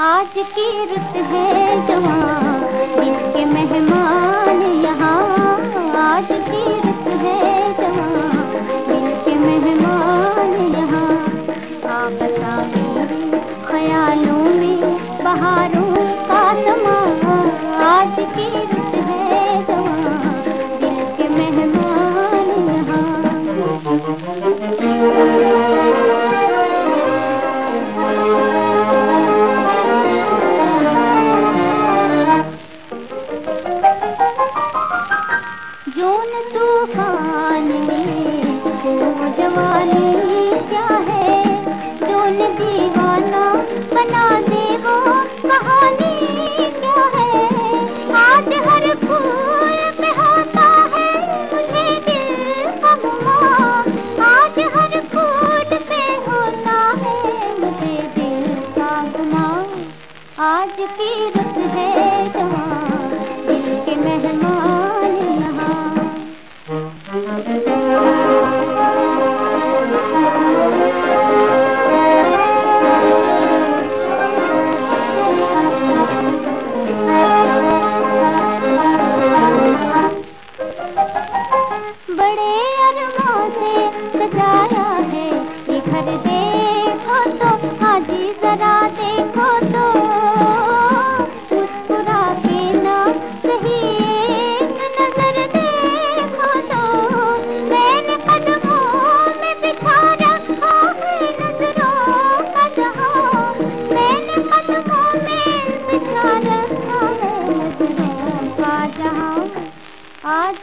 आज की रुत है जवान, इसके मेहमान यहाँ। आज की रुत है जवान, इसके मेहमान यहाँ। आप मेरे ख्यालों में बहारों Música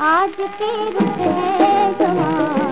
आज के रुख है जवान।